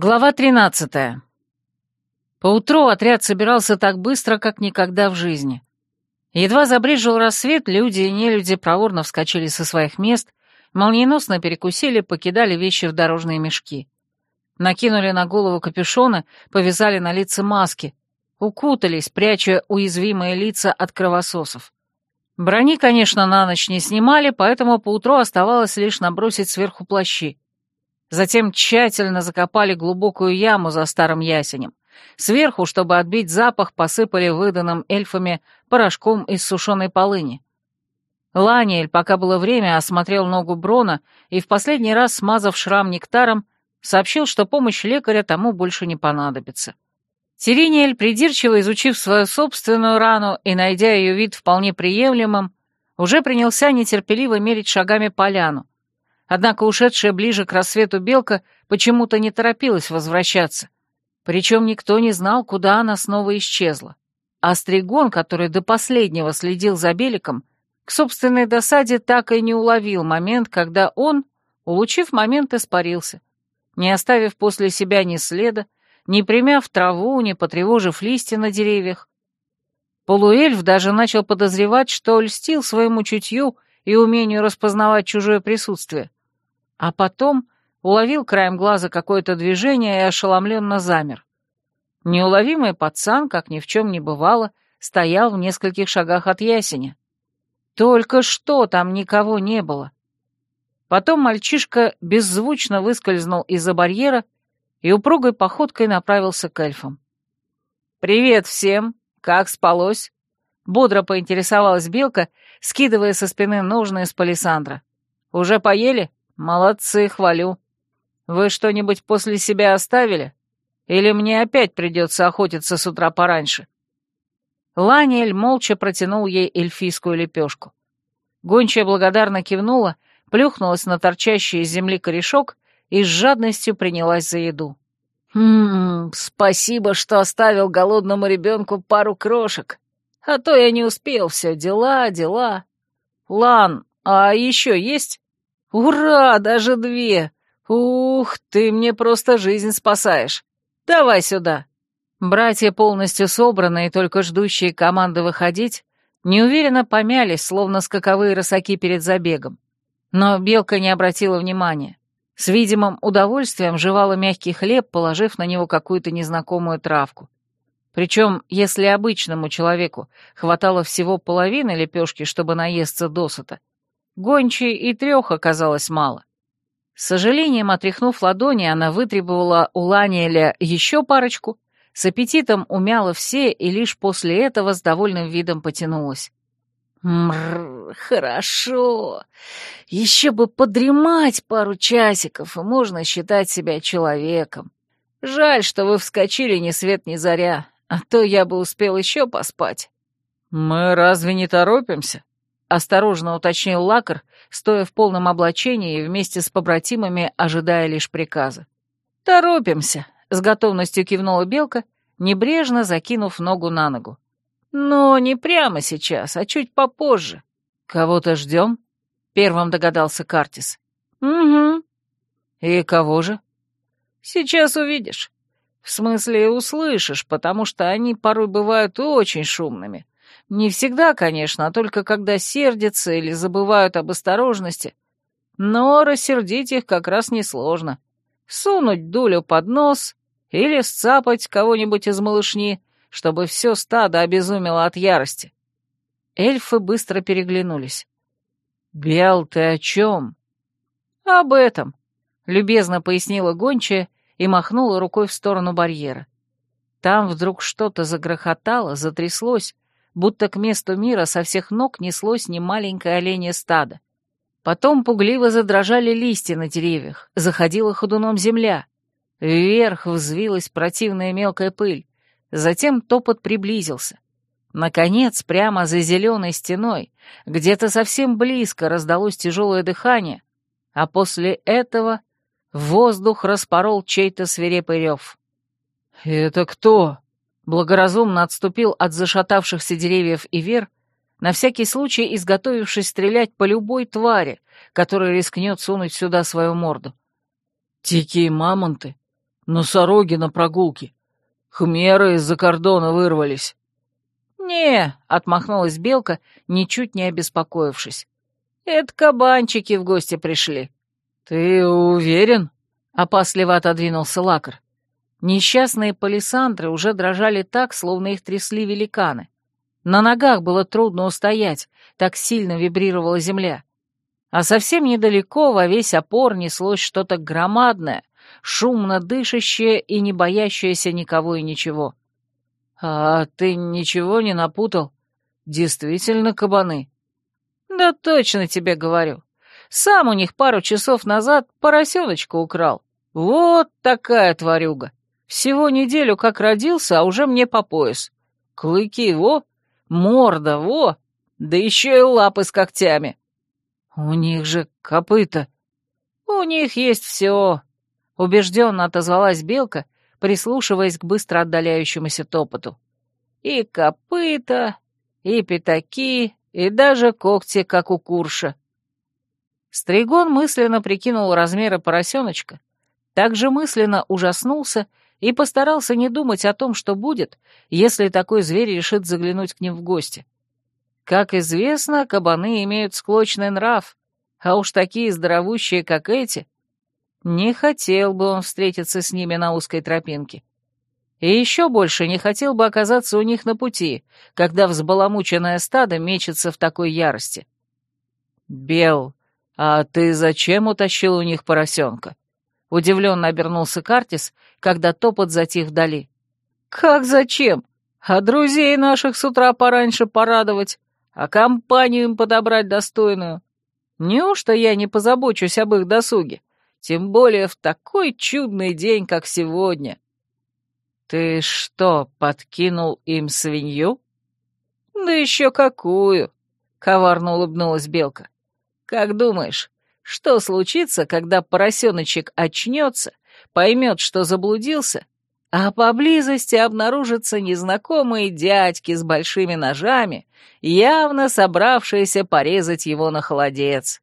Глава 13. Поутру отряд собирался так быстро, как никогда в жизни. Едва забрежил рассвет, люди и нелюди проворно вскочили со своих мест, молниеносно перекусили, покидали вещи в дорожные мешки. Накинули на голову капюшоны, повязали на лица маски, укутались, пряча уязвимые лица от кровососов. Брони, конечно, на ночь не снимали, поэтому поутру оставалось лишь набросить сверху плащи. Затем тщательно закопали глубокую яму за старым ясенем. Сверху, чтобы отбить запах, посыпали выданным эльфами порошком из сушеной полыни. Ланиэль, пока было время, осмотрел ногу Брона и в последний раз, смазав шрам нектаром, сообщил, что помощь лекаря тому больше не понадобится. Тириниэль, придирчиво изучив свою собственную рану и найдя ее вид вполне приемлемым, уже принялся нетерпеливо мерить шагами поляну. Однако ушедшая ближе к рассвету белка почему-то не торопилась возвращаться. Причем никто не знал, куда она снова исчезла. А Стригон, который до последнего следил за Беликом, к собственной досаде так и не уловил момент, когда он, улучив момент, испарился, не оставив после себя ни следа, не примяв траву, не потревожив листья на деревьях. Полуэльф даже начал подозревать, что льстил своему чутью и умению распознавать чужое присутствие. А потом уловил краем глаза какое-то движение и ошеломленно замер. Неуловимый пацан, как ни в чем не бывало, стоял в нескольких шагах от ясеня. Только что там никого не было. Потом мальчишка беззвучно выскользнул из-за барьера и упругой походкой направился к эльфам. «Привет всем! Как спалось?» Бодро поинтересовалась Белка, скидывая со спины ножны из палисандра. «Уже поели? Молодцы, хвалю. Вы что-нибудь после себя оставили? Или мне опять придется охотиться с утра пораньше?» Ланиэль молча протянул ей эльфийскую лепешку. Гончая благодарно кивнула, плюхнулась на торчащий из земли корешок и с жадностью принялась за еду. «Ммм, спасибо, что оставил голодному ребенку пару крошек. А то я не успел все, дела, дела. Лан, а еще есть? Ура, даже две! Ух, ты мне просто жизнь спасаешь. Давай сюда». Братья, полностью собранные, только ждущие команды выходить, неуверенно помялись, словно скаковые рысаки перед забегом. Но Белка не обратила внимания. С видимым удовольствием жевала мягкий хлеб, положив на него какую-то незнакомую травку. Причем, если обычному человеку хватало всего половины лепешки, чтобы наесться досыта, гончей и трех оказалось мало. С сожалением отряхнув ладони, она вытребовала у Ланиэля еще парочку, с аппетитом умяла все и лишь после этого с довольным видом потянулась. Мрр, хорошо. Еще бы подремать пару часиков, и можно считать себя человеком. Жаль, что вы вскочили ни свет ни заря, а то я бы успел еще поспать. Мы разве не торопимся? Осторожно уточнил Лакар, стоя в полном облачении и вместе с побратимами ожидая лишь приказа. «Торопимся», — с готовностью кивнула Белка, небрежно закинув ногу на ногу. «Но не прямо сейчас, а чуть попозже». «Кого-то ждем?» — первым догадался Картис. «Угу». «И кого же?» «Сейчас увидишь. В смысле, услышишь, потому что они порой бывают очень шумными. Не всегда, конечно, а только когда сердятся или забывают об осторожности. Но рассердить их как раз несложно. Сунуть дулю под нос или сцапать кого-нибудь из малышни, чтобы все стадо обезумело от ярости. Эльфы быстро переглянулись. «Бел, ты о чем?» «Об этом», — любезно пояснила гончая и махнула рукой в сторону барьера. Там вдруг что-то загрохотало, затряслось, будто к месту мира со всех ног неслось немаленькое оленье стадо. Потом пугливо задрожали листья на деревьях, заходила ходуном земля. Вверх взвилась противная мелкая пыль. Затем топот приблизился. Наконец, прямо за зеленой стеной, где-то совсем близко раздалось тяжелое дыхание, а после этого воздух распорол чей-то свирепый рев. «Это кто?» Благоразумно отступил от зашатавшихся деревьев и вер, на всякий случай изготовившись стрелять по любой твари, которая рискнет сунуть сюда свою морду. «Дикие мамонты? Носороги на прогулке. Хмеры из-за кордона вырвались». «Не», — отмахнулась Белка, ничуть не обеспокоившись. «Это кабанчики в гости пришли». «Ты уверен?» — опасливо отодвинулся Лакар. Несчастные палисандры уже дрожали так, словно их трясли великаны. На ногах было трудно устоять, так сильно вибрировала земля. А совсем недалеко во весь опор неслось что-то громадное, шумно дышащее и не боящееся никого и ничего. «А ты ничего не напутал? Действительно кабаны?» «Да точно тебе говорю. Сам у них пару часов назад поросеночку украл. Вот такая тварюга. Всего неделю как родился, а уже мне по пояс. Клыки, во, морда, во, да еще и лапы с когтями. У них же копыта. У них есть все. Убежденно отозвалась белка, прислушиваясь к быстро отдаляющемуся топоту. И копыта, и пятаки, и даже когти, как у курша. Стригон мысленно прикинул размеры поросеночка, также мысленно ужаснулся и постарался не думать о том, что будет, если такой зверь решит заглянуть к ним в гости. Как известно, кабаны имеют склочный нрав, а уж такие здоровущие, как эти, не хотел бы он встретиться с ними на узкой тропинке. И еще больше не хотел бы оказаться у них на пути, когда взбаламученное стадо мечется в такой ярости. «Бел, а ты зачем утащил у них поросенка?» Удивленно обернулся Картис, когда топот затих вдали. «Как зачем? А друзей наших с утра пораньше порадовать, а компанию им подобрать достойную. Неужто я не позабочусь об их досуге? Тем более в такой чудный день, как сегодня». «Ты что, подкинул им свинью?» «Да еще какую!» — коварно улыбнулась Белка. «Как думаешь, что случится, когда поросеночек очнется, поймет, что заблудился, а поблизости обнаружатся незнакомые дядьки с большими ножами, явно собравшиеся порезать его на холодец.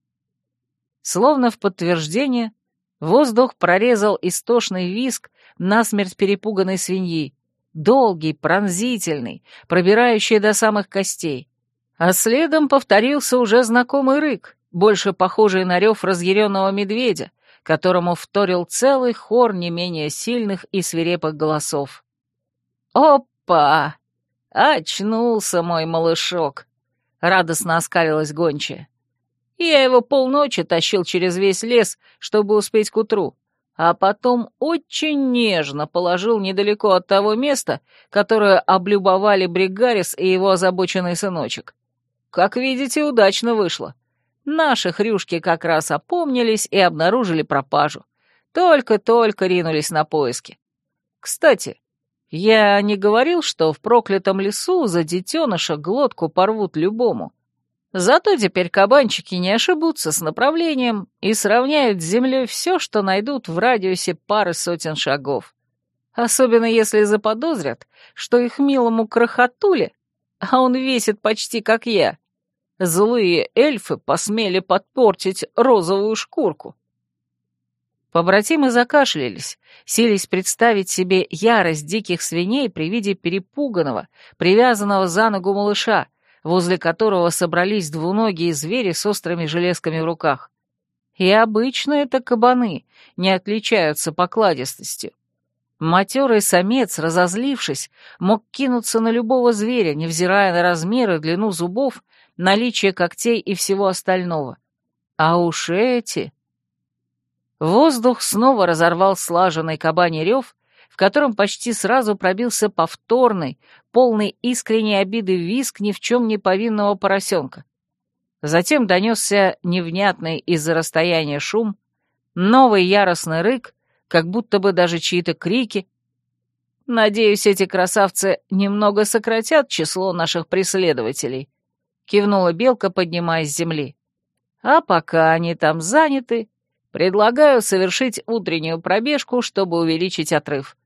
Словно в подтверждение, воздух прорезал истошный виск насмерть перепуганной свиньи, долгий, пронзительный, пробирающий до самых костей. А следом повторился уже знакомый рык, больше похожий на рев разъяренного медведя, которому вторил целый хор не менее сильных и свирепых голосов. «Опа! Очнулся мой малышок!» — радостно оскалилась гончая. «Я его полночи тащил через весь лес, чтобы успеть к утру, а потом очень нежно положил недалеко от того места, которое облюбовали Бригарис и его озабоченный сыночек. Как видите, удачно вышло. Наши хрюшки как раз опомнились и обнаружили пропажу. Только-только ринулись на поиски. Кстати, я не говорил, что в проклятом лесу за детеныша глотку порвут любому. Зато теперь кабанчики не ошибутся с направлением и сравняют с землей все, что найдут в радиусе пары сотен шагов. Особенно если заподозрят, что их милому крохотуле, а он весит почти как я, Злые эльфы посмели подпортить розовую шкурку. Побратимы закашлялись, сились представить себе ярость диких свиней при виде перепуганного, привязанного за ногу малыша, возле которого собрались двуногие звери с острыми железками в руках. И обычно это кабаны, не отличаются покладистостью. Матерый самец, разозлившись, мог кинуться на любого зверя, невзирая на размеры, длину зубов наличие когтей и всего остального. А уж эти... Воздух снова разорвал слаженный кабаний рев, в котором почти сразу пробился повторный, полный искренней обиды виск ни в чем не повинного поросенка. Затем донесся невнятный из-за расстояния шум, новый яростный рык, как будто бы даже чьи-то крики. Надеюсь, эти красавцы немного сократят число наших преследователей, — кивнула Белка, поднимаясь с земли. «А пока они там заняты, предлагаю совершить утреннюю пробежку, чтобы увеличить отрыв.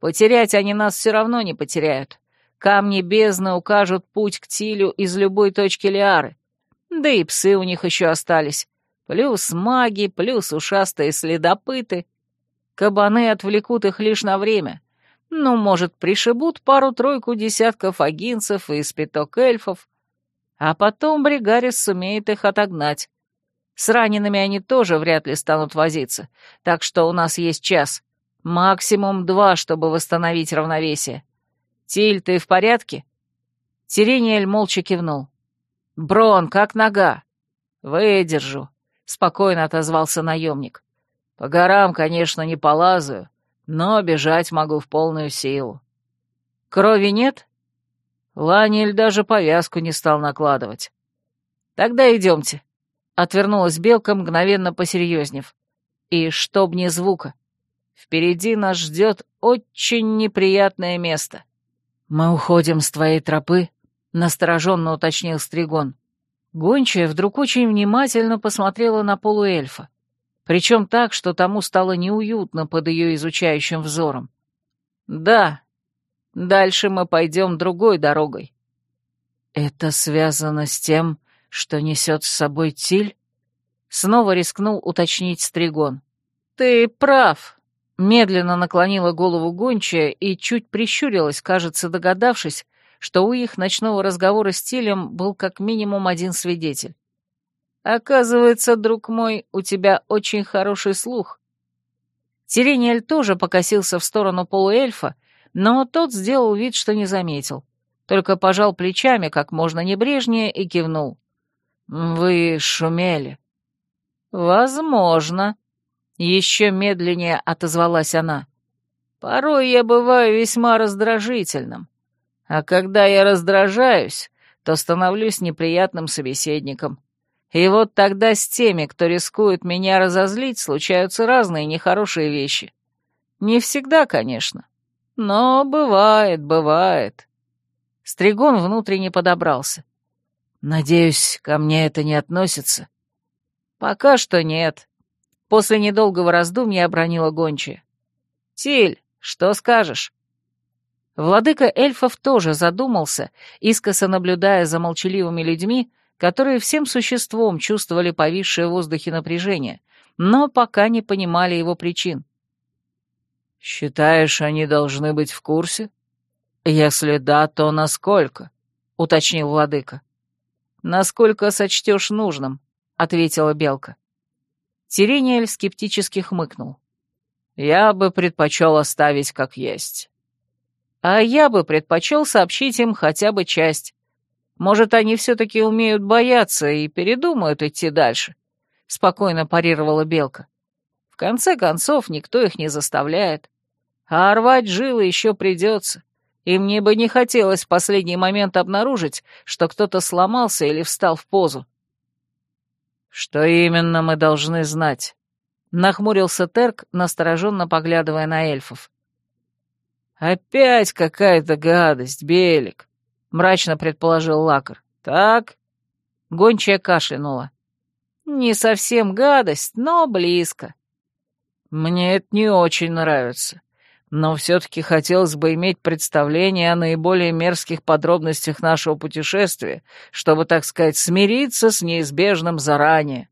Потерять они нас все равно не потеряют. Камни бездны укажут путь к Тилю из любой точки Лиары. Да и псы у них еще остались. Плюс маги, плюс ушастые следопыты. Кабаны отвлекут их лишь на время. Ну, может, пришибут пару-тройку десятков агинцев и спиток эльфов, а потом Бригарис сумеет их отогнать. С ранеными они тоже вряд ли станут возиться, так что у нас есть час, максимум два, чтобы восстановить равновесие. Тиль, ты в порядке?» Тирениэль молча кивнул. «Брон, как нога?» «Выдержу», — спокойно отозвался наемник. «По горам, конечно, не полазаю, но бежать могу в полную силу». «Крови нет?» Ланиль даже повязку не стал накладывать. «Тогда идемте», — отвернулась Белка, мгновенно посерьезнев. «И чтоб ни звука. Впереди нас ждет очень неприятное место». «Мы уходим с твоей тропы», — настороженно уточнил Стригон. Гончая вдруг очень внимательно посмотрела на полуэльфа, причем так, что тому стало неуютно под ее изучающим взором. «Да, дальше мы пойдем другой дорогой». «Это связано с тем, что несет с собой Тиль?» Снова рискнул уточнить Стригон. «Ты прав», — медленно наклонила голову гончая и чуть прищурилась, кажется, догадавшись, что у их ночного разговора с Тилем был как минимум один свидетель. «Оказывается, друг мой, у тебя очень хороший слух». Тирениэль тоже покосился в сторону полуэльфа, но тот сделал вид, что не заметил, только пожал плечами как можно небрежнее и кивнул. «Вы шумели». «Возможно», — еще медленнее отозвалась она. «Порой я бываю весьма раздражительным. А когда я раздражаюсь, то становлюсь неприятным собеседником. И вот тогда с теми, кто рискует меня разозлить, случаются разные нехорошие вещи. Не всегда, конечно. Но бывает, бывает. Стригон внутренне подобрался. Надеюсь, ко мне это не относится. Пока что нет. После недолгого раздумья обронила гончая. Тиль, что скажешь? Владыка эльфов тоже задумался, искоса наблюдая за молчаливыми людьми, которые всем существом чувствовали повисшее в воздухе напряжение, но пока не понимали его причин. «Считаешь, они должны быть в курсе? Если да, то насколько?» — уточнил владыка. «Насколько сочтешь нужным», — ответила Белка. Тирениэль скептически хмыкнул. «Я бы предпочел оставить как есть» а я бы предпочел сообщить им хотя бы часть. Может, они все-таки умеют бояться и передумают идти дальше», — спокойно парировала Белка. «В конце концов, никто их не заставляет. А рвать жилы еще придется, и мне бы не хотелось в последний момент обнаружить, что кто-то сломался или встал в позу». «Что именно мы должны знать?» — нахмурился Терк, настороженно поглядывая на эльфов. «Опять какая-то гадость, Белик», — мрачно предположил Лакар. «Так?» Гончая кашлянула. «Не совсем гадость, но близко». «Мне это не очень нравится, но все-таки хотелось бы иметь представление о наиболее мерзких подробностях нашего путешествия, чтобы, так сказать, смириться с неизбежным заранее».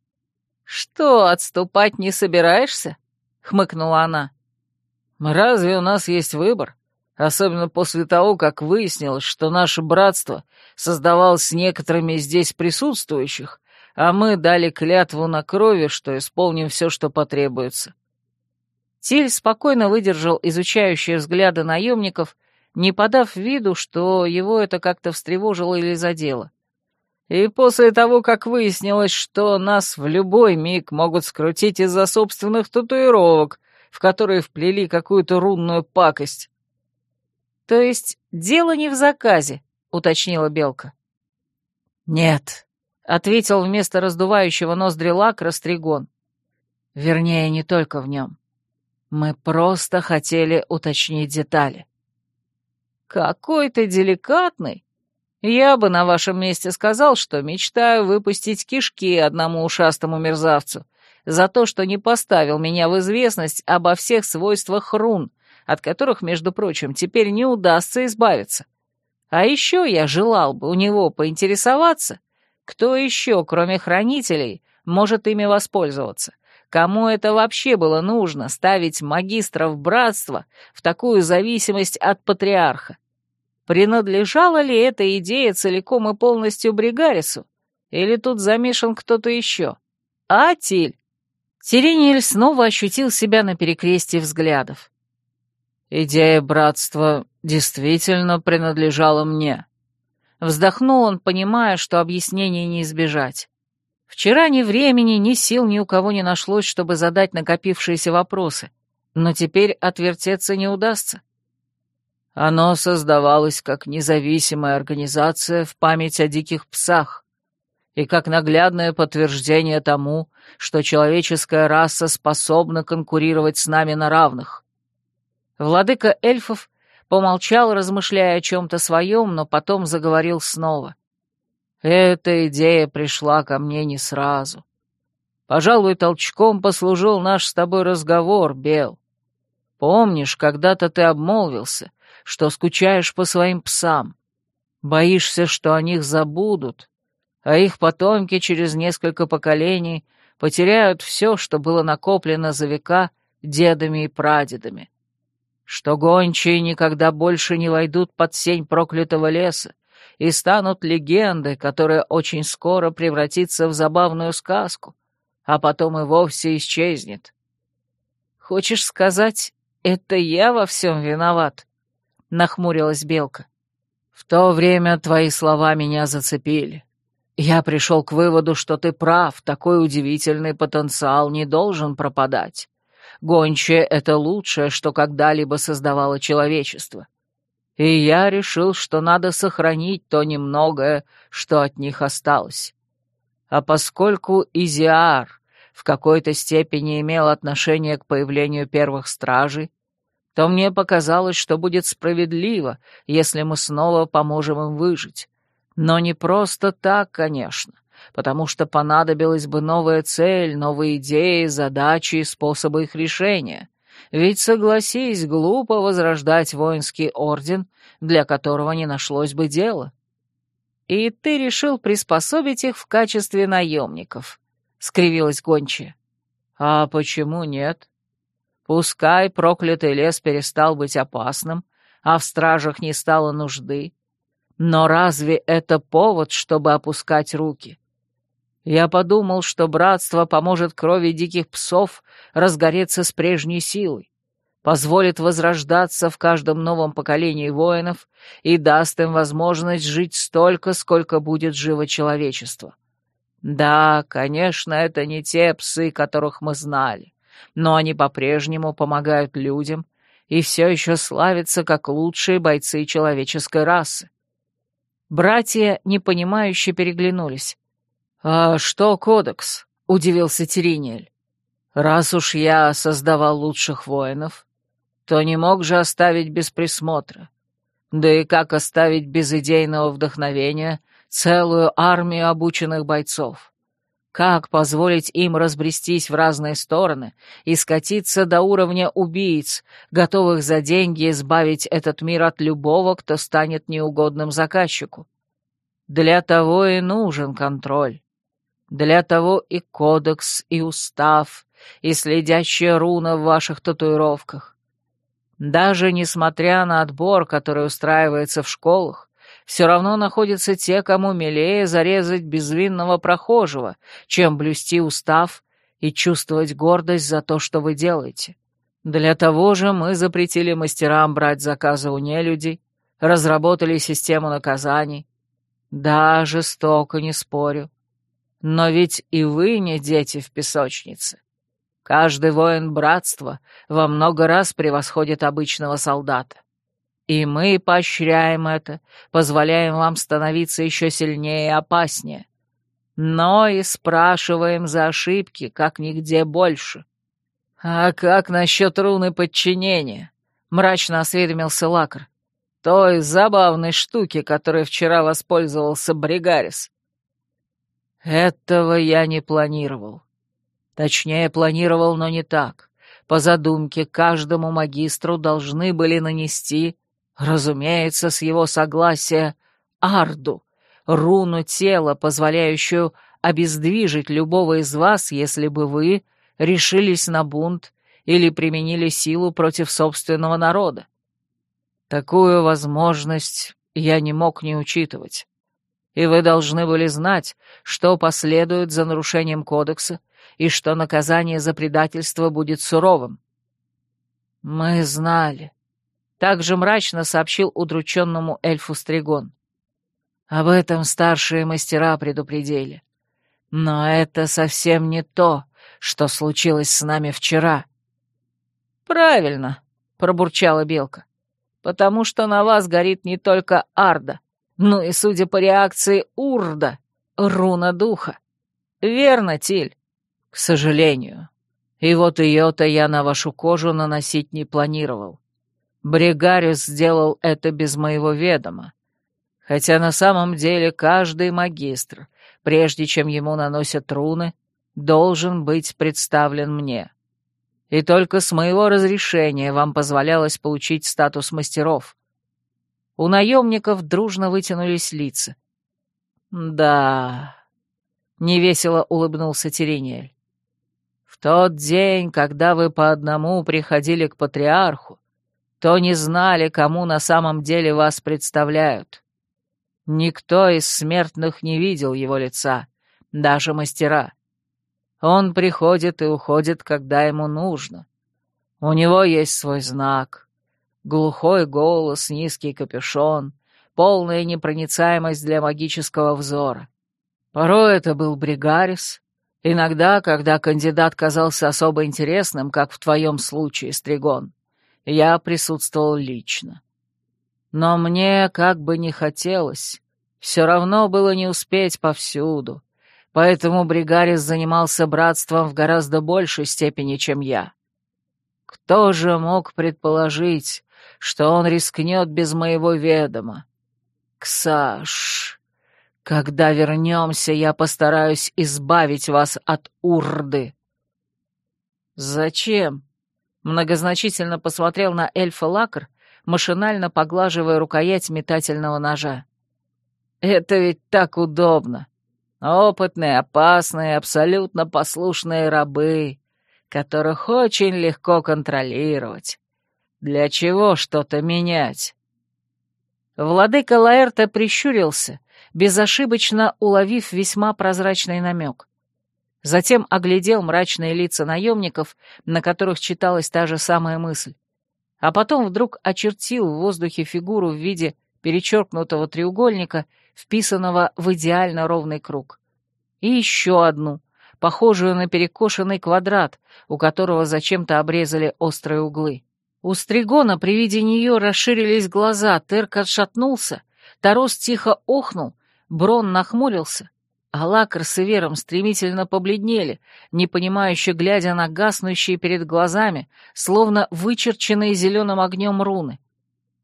«Что, отступать не собираешься?» — хмыкнула она. Разве у нас есть выбор? Особенно после того, как выяснилось, что наше братство создавалось с некоторыми здесь присутствующих, а мы дали клятву на крови, что исполним все, что потребуется. Тиль спокойно выдержал изучающие взгляды наемников, не подав виду, что его это как-то встревожило или задело. И после того, как выяснилось, что нас в любой миг могут скрутить из-за собственных татуировок, в которые вплели какую-то рунную пакость. «То есть дело не в заказе», — уточнила Белка. «Нет», — ответил вместо раздувающего ноздри лак Растригон. «Вернее, не только в нем. Мы просто хотели уточнить детали». «Какой ты деликатный! Я бы на вашем месте сказал, что мечтаю выпустить кишки одному ушастому мерзавцу, за то, что не поставил меня в известность обо всех свойствах рун, от которых, между прочим, теперь не удастся избавиться. А еще я желал бы у него поинтересоваться, кто еще, кроме хранителей, может ими воспользоваться, кому это вообще было нужно, ставить магистров братства в такую зависимость от патриарха? Принадлежала ли эта идея целиком и полностью Бригарису? Или тут замешан кто-то еще? А, Тиль? Терениэль снова ощутил себя на перекрестии взглядов. «Идея братства действительно принадлежала мне». Вздохнул он, понимая, что объяснений не избежать. Вчера ни времени, ни сил ни у кого не нашлось, чтобы задать накопившиеся вопросы, но теперь отвертеться не удастся. Оно создавалось как независимая организация в память о диких псах и как наглядное подтверждение тому, что человеческая раса способна конкурировать с нами на равных. Владыка эльфов помолчал, размышляя о чем-то своем, но потом заговорил снова. Эта идея пришла ко мне не сразу. Пожалуй, толчком послужил наш с тобой разговор, Бел. Помнишь, когда-то ты обмолвился, что скучаешь по своим псам, боишься, что о них забудут, а их потомки через несколько поколений потеряют все, что было накоплено за века дедами и прадедами. Что гончие никогда больше не войдут под сень проклятого леса и станут легендой, которая очень скоро превратится в забавную сказку, а потом и вовсе исчезнет. Хочешь сказать, это я во всем виноват? нахмурилась Белка. «В то время твои слова меня зацепили. Я пришел к выводу, что ты прав, такой удивительный потенциал не должен пропадать. Гончая — это лучшее, что когда-либо создавало человечество. И я решил, что надо сохранить то немногое, что от них осталось. А поскольку Изиар в какой-то степени имел отношение к появлению первых стражей, то мне показалось, что будет справедливо, если мы снова поможем им выжить. Но не просто так, конечно, потому что понадобилась бы новая цель, новые идеи, задачи и способы их решения. Ведь, согласись, глупо возрождать воинский орден, для которого не нашлось бы дела. И ты решил приспособить их в качестве наемников, — скривилась гончая. А почему нет? Пускай проклятый лес перестал быть опасным, а в стражах не стало нужды. Но разве это повод, чтобы опускать руки? Я подумал, что братство поможет крови диких псов разгореться с прежней силой, позволит возрождаться в каждом новом поколении воинов и даст им возможность жить столько, сколько будет живо человечество. Да, конечно, это не те псы, которых мы знали но они по-прежнему помогают людям и все еще славятся как лучшие бойцы человеческой расы. Братья, непонимающе, переглянулись. «А что кодекс?» — удивился Теринель. «Раз уж я создавал лучших воинов, то не мог же оставить без присмотра. Да и как оставить без идейного вдохновения целую армию обученных бойцов? Как позволить им разбрестись в разные стороны и скатиться до уровня убийц, готовых за деньги избавить этот мир от любого, кто станет неугодным заказчику? Для того и нужен контроль. Для того и кодекс, и устав, и следящая руна в ваших татуировках. Даже несмотря на отбор, который устраивается в школах, все равно находятся те, кому милее зарезать безвинного прохожего, чем блюсти устав и чувствовать гордость за то, что вы делаете. Для того же мы запретили мастерам брать заказы у нелюдей, разработали систему наказаний. Да, жестоко, не спорю. Но ведь и вы не дети в песочнице. Каждый воин братства во много раз превосходит обычного солдата. И мы поощряем это, позволяем вам становиться еще сильнее и опаснее. Но и спрашиваем за ошибки, как нигде больше. А как насчет руны подчинения? Мрачно осведомился Лакар. Той забавной штуки, которой вчера воспользовался Бригарис. Этого я не планировал. Точнее, планировал, но не так. По задумке, каждому магистру должны были нанести Разумеется, с его согласия Арду, руну тела, позволяющую обездвижить любого из вас, если бы вы решились на бунт или применили силу против собственного народа. Такую возможность я не мог не учитывать. И вы должны были знать, что последует за нарушением кодекса и что наказание за предательство будет суровым. Мы знали. Также мрачно сообщил удрученному эльфу Стригон. Об этом старшие мастера предупредили. Но это совсем не то, что случилось с нами вчера. Правильно, пробурчала Белка. Потому что на вас горит не только Арда, но и, судя по реакции Урда, руна духа. Верно, Тиль? К сожалению. И вот ее-то я на вашу кожу наносить не планировал. Бригариус сделал это без моего ведома. Хотя на самом деле каждый магистр, прежде чем ему наносят руны, должен быть представлен мне. И только с моего разрешения вам позволялось получить статус мастеров. У наемников дружно вытянулись лица. «Да...» — невесело улыбнулся Терениэль. «В тот день, когда вы по одному приходили к патриарху, то не знали, кому на самом деле вас представляют. Никто из смертных не видел его лица, даже мастера. Он приходит и уходит, когда ему нужно. У него есть свой знак. Глухой голос, низкий капюшон, полная непроницаемость для магического взора. Порой это был Бригарис, иногда, когда кандидат казался особо интересным, как в твоем случае, Стригон я присутствовал лично. Но мне, как бы не хотелось, все равно было не успеть повсюду, поэтому Бригарис занимался братством в гораздо большей степени, чем я. Кто же мог предположить, что он рискнет без моего ведома? Ксаш, когда вернемся, я постараюсь избавить вас от урды. Зачем? Многозначительно посмотрел на эльфа Лакр, машинально поглаживая рукоять метательного ножа. «Это ведь так удобно. Опытные, опасные, абсолютно послушные рабы, которых очень легко контролировать. Для чего что-то менять?» Владыка Лаэрта прищурился, безошибочно уловив весьма прозрачный намек. Затем оглядел мрачные лица наемников, на которых читалась та же самая мысль. А потом вдруг очертил в воздухе фигуру в виде перечеркнутого треугольника, вписанного в идеально ровный круг. И еще одну, похожую на перекошенный квадрат, у которого зачем-то обрезали острые углы. У Стригона при виде нее расширились глаза, Терк отшатнулся, Тарос тихо охнул, Брон нахмурился, а Лакар с Ивером стремительно побледнели, непонимающе глядя на гаснущие перед глазами, словно вычерченные зеленым огнем руны.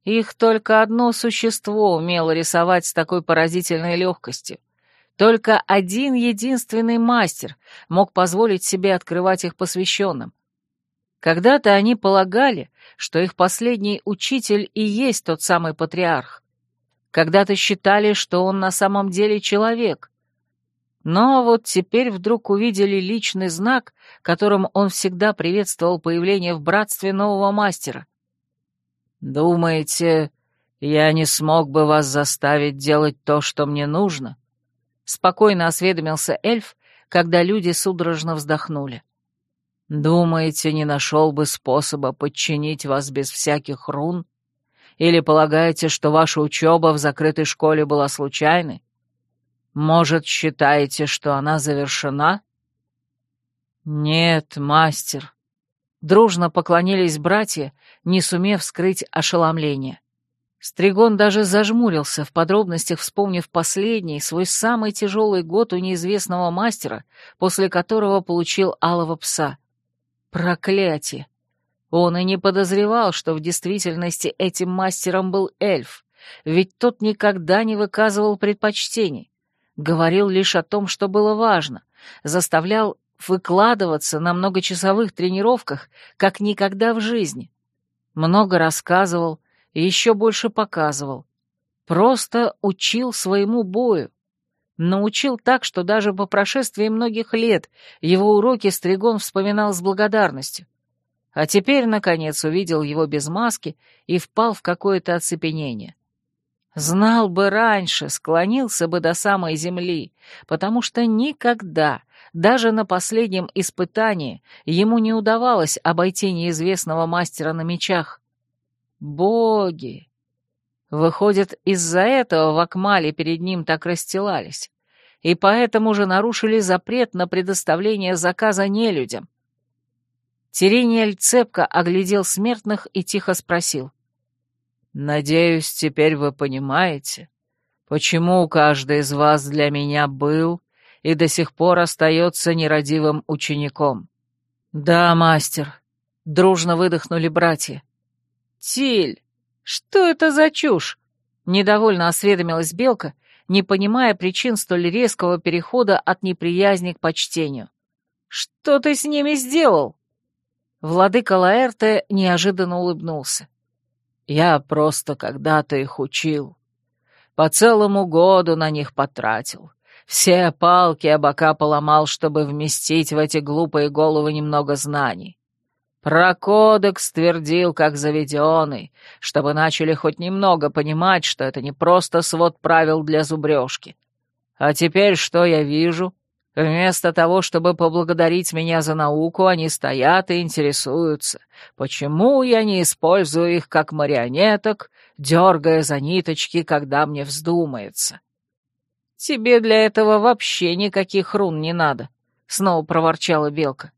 Их только одно существо умело рисовать с такой поразительной легкостью. Только один единственный мастер мог позволить себе открывать их посвященным. Когда-то они полагали, что их последний учитель и есть тот самый патриарх. Когда-то считали, что он на самом деле человек, но вот теперь вдруг увидели личный знак, которым он всегда приветствовал появление в братстве нового мастера. «Думаете, я не смог бы вас заставить делать то, что мне нужно?» Спокойно осведомился эльф, когда люди судорожно вздохнули. «Думаете, не нашел бы способа подчинить вас без всяких рун? Или полагаете, что ваша учеба в закрытой школе была случайной? Может, считаете, что она завершена? Нет, мастер. Дружно поклонились братья, не сумев скрыть ошеломление. Стригон даже зажмурился, в подробностях вспомнив последний, свой самый тяжелый год у неизвестного мастера, после которого получил алого пса. Проклятие! Он и не подозревал, что в действительности этим мастером был эльф, ведь тот никогда не выказывал предпочтений говорил лишь о том, что было важно, заставлял выкладываться на многочасовых тренировках, как никогда в жизни. Много рассказывал и еще больше показывал. Просто учил своему бою. Научил так, что даже по прошествии многих лет его уроки Стригон вспоминал с благодарностью. А теперь, наконец, увидел его без маски и впал в какое-то оцепенение. Знал бы раньше, склонился бы до самой земли, потому что никогда, даже на последнем испытании, ему не удавалось обойти неизвестного мастера на мечах. Боги! Выходит, из-за этого в Акмале перед ним так расстилались, и поэтому же нарушили запрет на предоставление заказа нелюдям. Терениэль цепко оглядел смертных и тихо спросил. «Надеюсь, теперь вы понимаете, почему каждый из вас для меня был и до сих пор остается нерадивым учеником?» «Да, мастер», — дружно выдохнули братья. «Тиль, что это за чушь?» — недовольно осведомилась Белка, не понимая причин столь резкого перехода от неприязни к почтению. «Что ты с ними сделал?» Владыка Лаэрте неожиданно улыбнулся. «Я просто когда-то их учил. По целому году на них потратил. Все палки о бока поломал, чтобы вместить в эти глупые головы немного знаний. Про кодекс твердил, как заведенный, чтобы начали хоть немного понимать, что это не просто свод правил для зубрежки. А теперь что я вижу? Вместо того, чтобы поблагодарить меня за науку, они стоят и интересуются, почему я не использую их как марионеток, дергая за ниточки, когда мне вздумается. «Тебе для этого вообще никаких рун не надо», — снова проворчала Белка.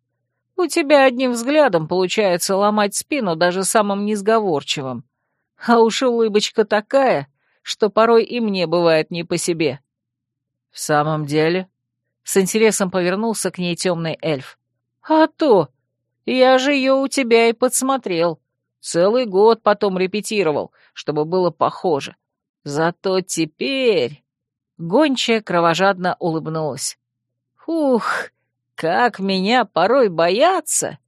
У тебя одним взглядом получается ломать спину даже самым несговорчивым. А уж улыбочка такая, что порой и мне бывает не по себе. В самом деле, с интересом повернулся к ней темный эльф. А то, я же ее у тебя и подсмотрел. Целый год потом репетировал, чтобы было похоже. Зато теперь... Гончая кровожадно улыбнулась. Ух, как меня порой боятся!»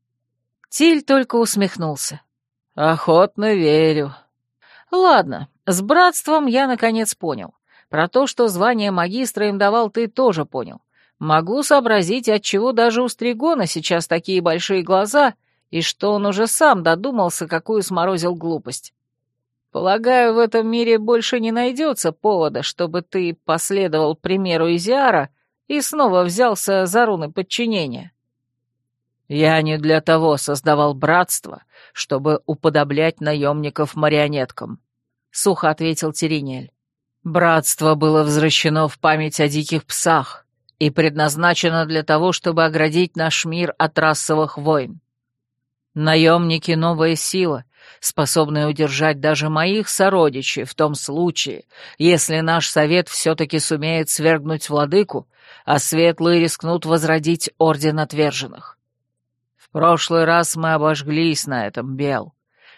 Тиль только усмехнулся. «Охотно верю». «Ладно, с братством я наконец понял. Про то, что звание магистра им давал, ты тоже понял. Могу сообразить, отчего даже у Стригона сейчас такие большие глаза, и что он уже сам додумался, какую сморозил глупость. Полагаю, в этом мире больше не найдется повода, чтобы ты последовал примеру Изиара и снова взялся за руны подчинения. «Я не для того создавал братство, чтобы уподоблять наемников марионеткам», — сухо ответил Теринель. «Братство было возвращено в память о диких псах и предназначено для того, чтобы оградить наш мир от расовых войн. Наемники — новая сила, способная удержать даже моих сородичей в том случае, если наш совет все-таки сумеет свергнуть владыку а светлые рискнут возродить Орден Отверженных. В прошлый раз мы обожглись на этом, Бел,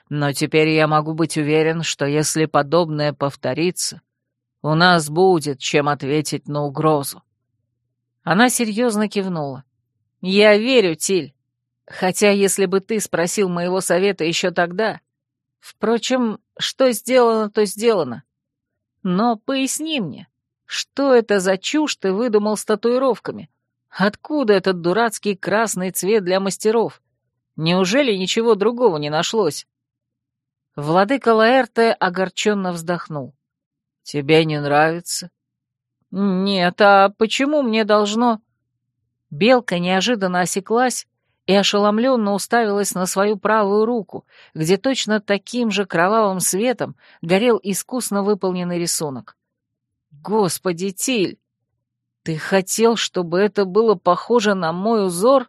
но теперь я могу быть уверен, что если подобное повторится, у нас будет чем ответить на угрозу. Она серьезно кивнула. «Я верю, Тиль. Хотя, если бы ты спросил моего совета еще тогда... Впрочем, что сделано, то сделано. Но поясни мне, что это за чушь ты выдумал с татуировками? Откуда этот дурацкий красный цвет для мастеров? Неужели ничего другого не нашлось?» Владыка Лаэрте огорченно вздохнул. «Тебе не нравится?» «Нет, а почему мне должно...» Белка неожиданно осеклась и ошеломленно уставилась на свою правую руку, где точно таким же кровавым светом горел искусно выполненный рисунок. Господи, Тиль, ты хотел, чтобы это было похоже на мой узор?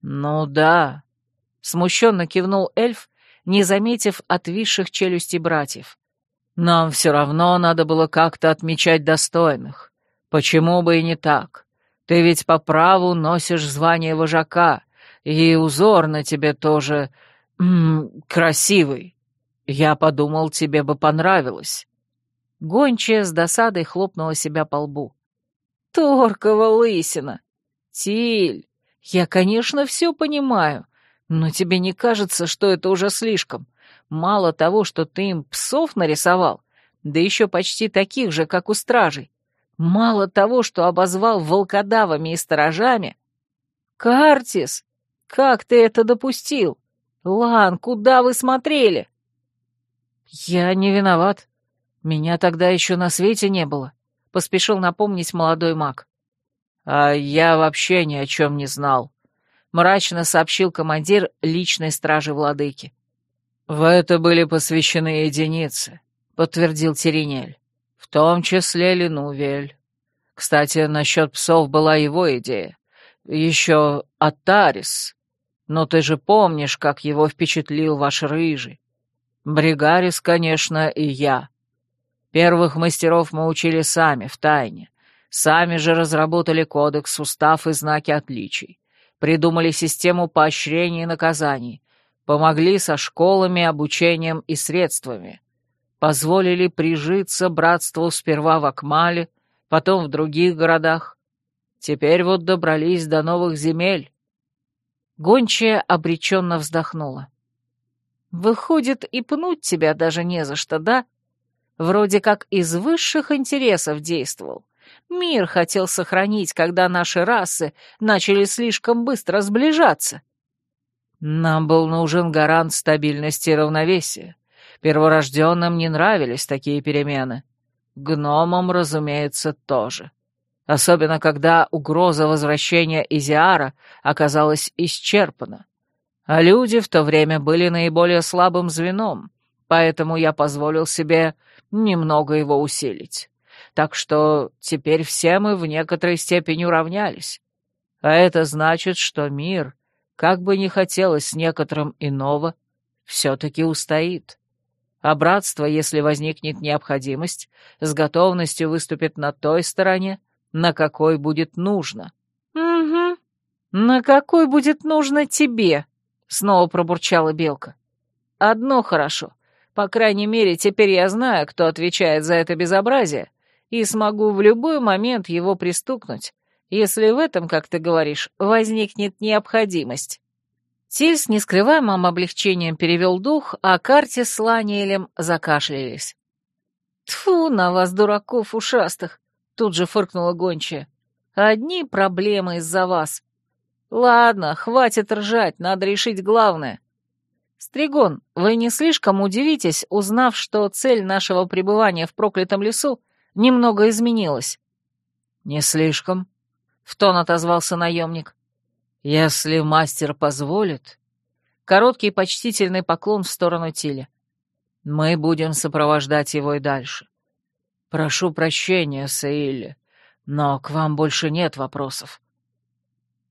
Ну да, смущенно кивнул эльф, не заметив отвисших челюстей братьев. Нам все равно надо было как-то отмечать достойных. Почему бы и не так? Ты ведь по праву носишь звание вожака, и узор на тебе тоже... М -м, красивый. Я подумал, тебе бы понравилось. Гончая с досадой хлопнула себя по лбу. «Торкова лысина! Тиль, я, конечно, все понимаю, но тебе не кажется, что это уже слишком? Мало того, что ты им псов нарисовал, да еще почти таких же, как у стражей. Мало того, что обозвал волкодавами и сторожами... Картис, как ты это допустил? Лан, куда вы смотрели? Я не виноват. Меня тогда еще на свете не было, поспешил напомнить молодой маг. А я вообще ни о чем не знал, мрачно сообщил командир личной стражи владыки. В это были посвящены единицы, подтвердил Теренель. В том числе Ленувель. Кстати, насчет псов была его идея. Еще Атарис. Но ты же помнишь, как его впечатлил ваш рыжий. Бригарис, конечно, и я. Первых мастеров мы учили сами, в тайне. Сами же разработали кодекс, устав и знаки отличий. Придумали систему поощрений и наказаний. Помогли со школами, обучением и средствами позволили прижиться братству сперва в Акмале, потом в других городах. Теперь вот добрались до новых земель. Гончая обреченно вздохнула. Выходит, и пнуть тебя даже не за что, да? Вроде как из высших интересов действовал. Мир хотел сохранить, когда наши расы начали слишком быстро сближаться. Нам был нужен гарант стабильности и равновесия. Перворожденным не нравились такие перемены. Гномам, разумеется, тоже. Особенно, когда угроза возвращения Изиара оказалась исчерпана. А люди в то время были наиболее слабым звеном, поэтому я позволил себе немного его усилить. Так что теперь все мы в некоторой степени уравнялись. А это значит, что мир, как бы ни хотелось некоторым иного, все-таки устоит а братство, если возникнет необходимость, с готовностью выступит на той стороне, на какой будет нужно. «Угу. На какой будет нужно тебе?» — снова пробурчала Белка. «Одно хорошо. По крайней мере, теперь я знаю, кто отвечает за это безобразие, и смогу в любой момент его пристукнуть, если в этом, как ты говоришь, возникнет необходимость». Тиль с нескрываемым облегчением перевел дух, а Карти с Ланиэлем закашлялись. «Тьфу на вас, дураков ушастых!» — тут же фыркнула гончая. «Одни проблемы из-за вас. Ладно, хватит ржать, надо решить главное. Стригон, вы не слишком удивитесь, узнав, что цель нашего пребывания в проклятом лесу немного изменилась?» «Не слишком», — в тон отозвался наемник. «Если мастер позволит...» Короткий почтительный поклон в сторону Тиля. «Мы будем сопровождать его и дальше. Прошу прощения, Саилли, но к вам больше нет вопросов».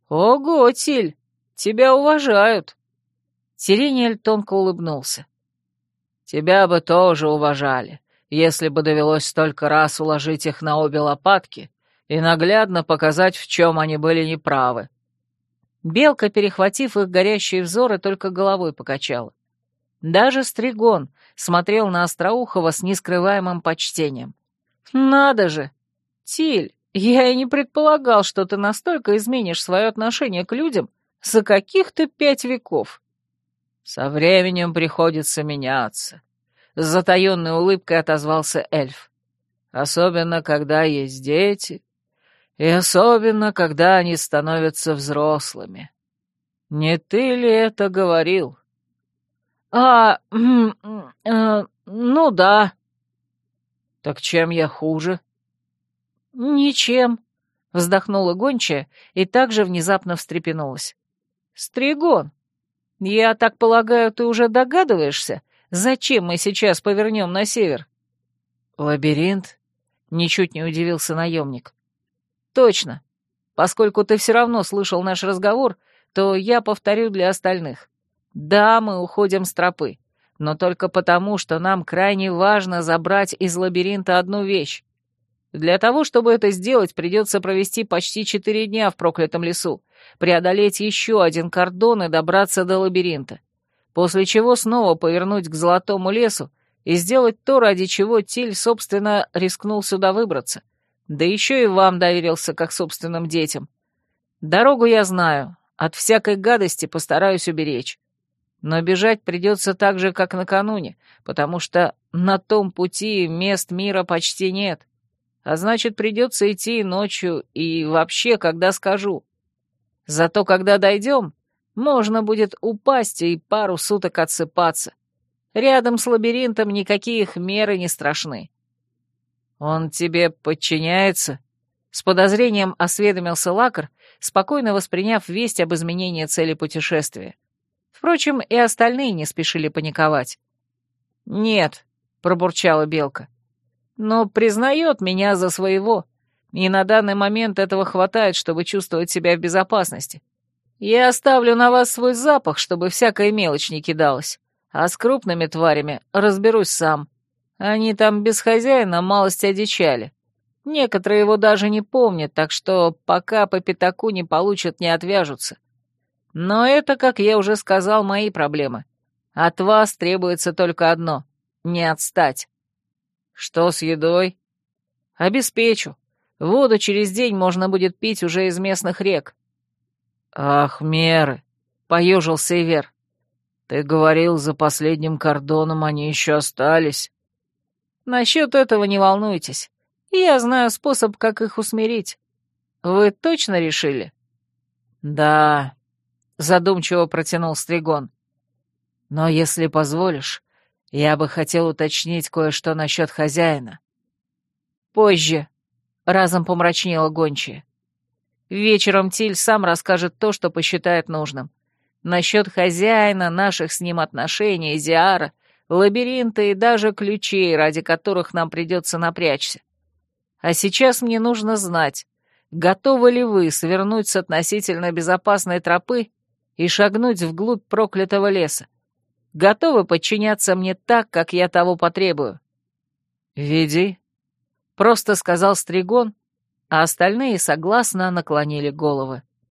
«Ого, Тиль, тебя уважают!» Тиринель тонко улыбнулся. «Тебя бы тоже уважали, если бы довелось столько раз уложить их на обе лопатки и наглядно показать, в чем они были неправы. Белка, перехватив их горящие взоры, только головой покачала. Даже Стригон смотрел на Остроухова с нескрываемым почтением. «Надо же! Тиль, я и не предполагал, что ты настолько изменишь свое отношение к людям за каких-то пять веков». «Со временем приходится меняться», — с затаенной улыбкой отозвался эльф. «Особенно, когда есть дети и особенно, когда они становятся взрослыми. Не ты ли это говорил? А, э, ну да. Так чем я хуже? Ничем, вздохнула гончая и также внезапно встрепенулась. Стригон, я так полагаю, ты уже догадываешься, зачем мы сейчас повернем на север? Лабиринт? Ничуть не удивился наемник. «Точно. Поскольку ты все равно слышал наш разговор, то я повторю для остальных. Да, мы уходим с тропы, но только потому, что нам крайне важно забрать из лабиринта одну вещь. Для того, чтобы это сделать, придется провести почти четыре дня в проклятом лесу, преодолеть еще один кордон и добраться до лабиринта, после чего снова повернуть к золотому лесу и сделать то, ради чего Тиль, собственно, рискнул сюда выбраться — да еще и вам доверился, как собственным детям. Дорогу я знаю, от всякой гадости постараюсь уберечь. Но бежать придется так же, как накануне, потому что на том пути мест мира почти нет. а значит, придется идти ночью, и вообще, когда скажу. Зато когда дойдем, можно будет упасть и пару суток отсыпаться. Рядом с лабиринтом никакие их меры не страшны. «Он тебе подчиняется?» С подозрением осведомился Лакар, спокойно восприняв весть об изменении цели путешествия. Впрочем, и остальные не спешили паниковать. «Нет», — пробурчала Белка, — «но признает меня за своего, и на данный момент этого хватает, чтобы чувствовать себя в безопасности. Я оставлю на вас свой запах, чтобы всякая мелочь не кидалась, а с крупными тварями разберусь сам. Они там без хозяина малость одичали. Некоторые его даже не помнят, так что пока по пятаку не получат, не отвяжутся. Но это, как я уже сказал, мои проблемы. От вас требуется только одно — не отстать. Что с едой? Обеспечу. Воду через день можно будет пить уже из местных рек. Ах, меры, — поежился Ивер. Ты говорил, за последним кордоном они еще остались. Насчет этого не волнуйтесь. Я знаю способ, как их усмирить. Вы точно решили? Да, задумчиво протянул Стригон. Но если позволишь, я бы хотел уточнить кое-что насчет хозяина. Позже, разом помрачнела гончая. Вечером Тиль сам расскажет то, что посчитает нужным. Насчет хозяина, наших с ним отношений, Зиара, лабиринта и даже ключей, ради которых нам придется напрячься. А сейчас мне нужно знать, готовы ли вы свернуть с относительно безопасной тропы и шагнуть вглубь проклятого леса? Готовы подчиняться мне так, как я того потребую? «Веди», — просто сказал Стригон, а остальные согласно наклонили головы.